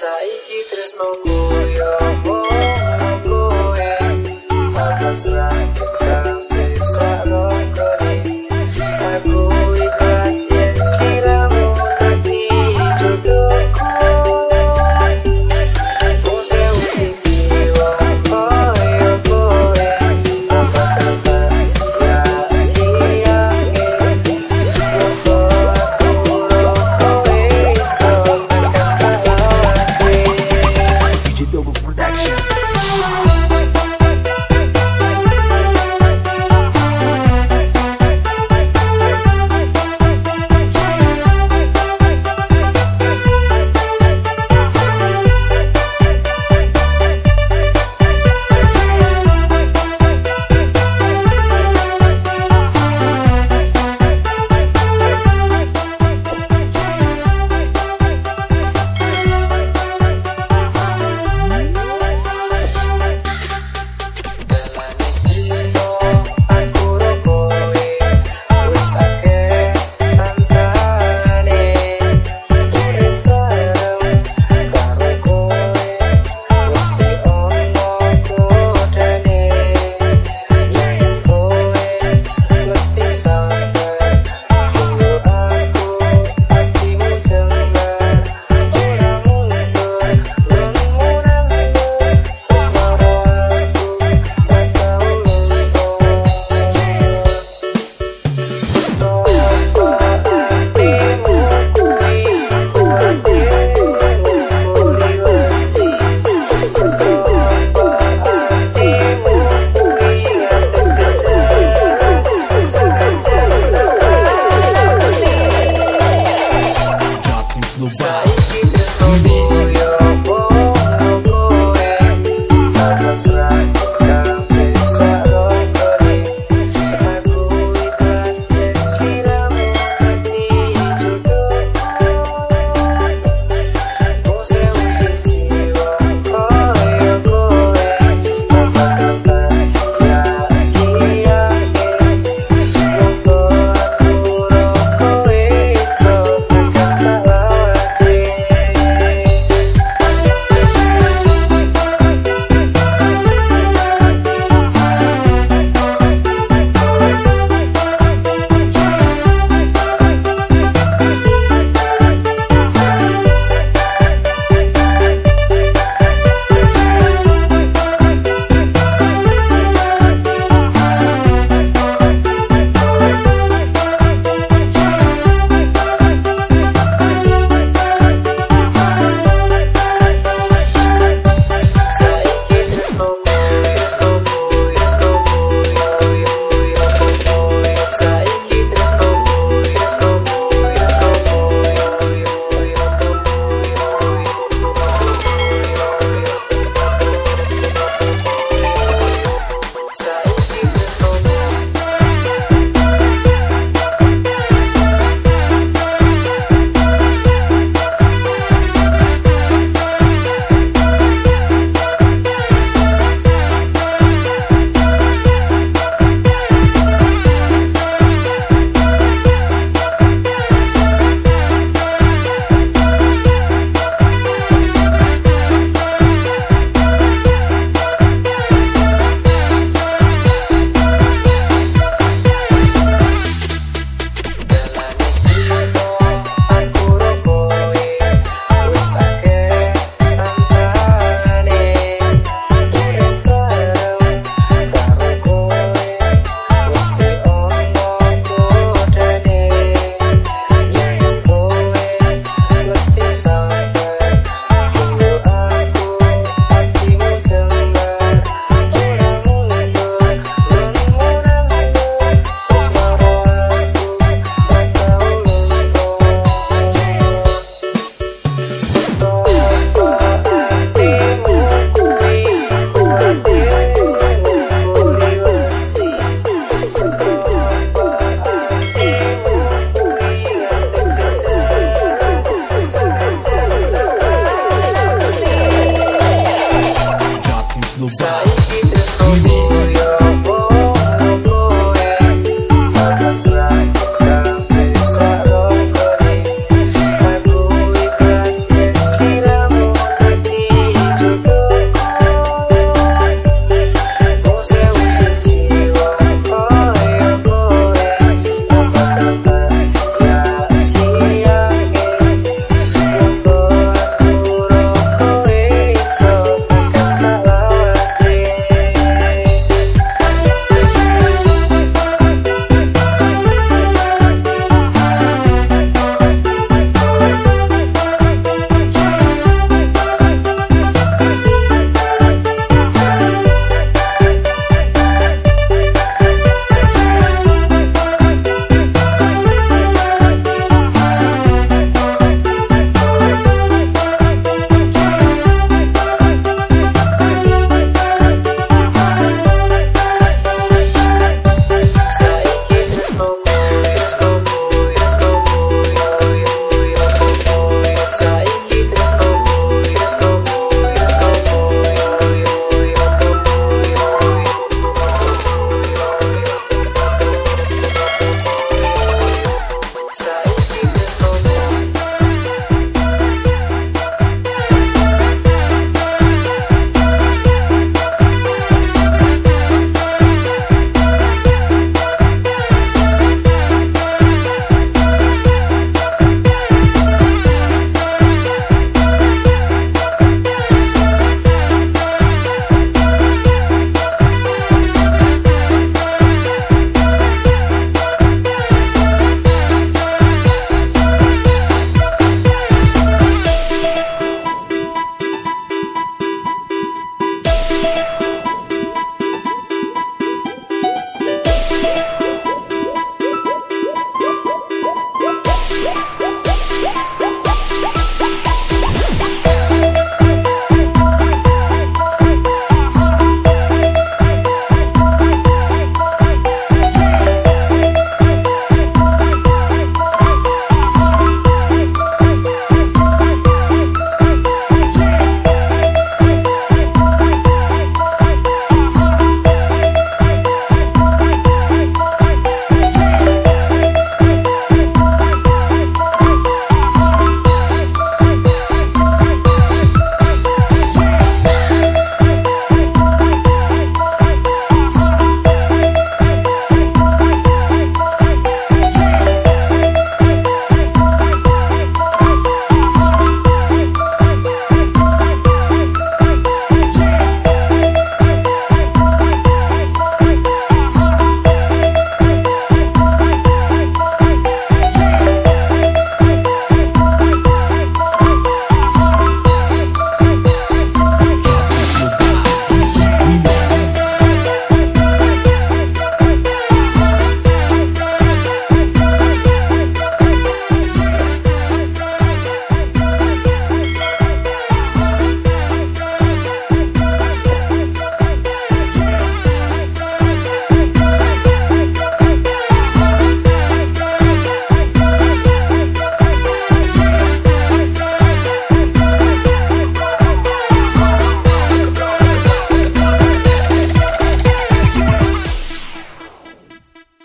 Saiki tresno Três oh,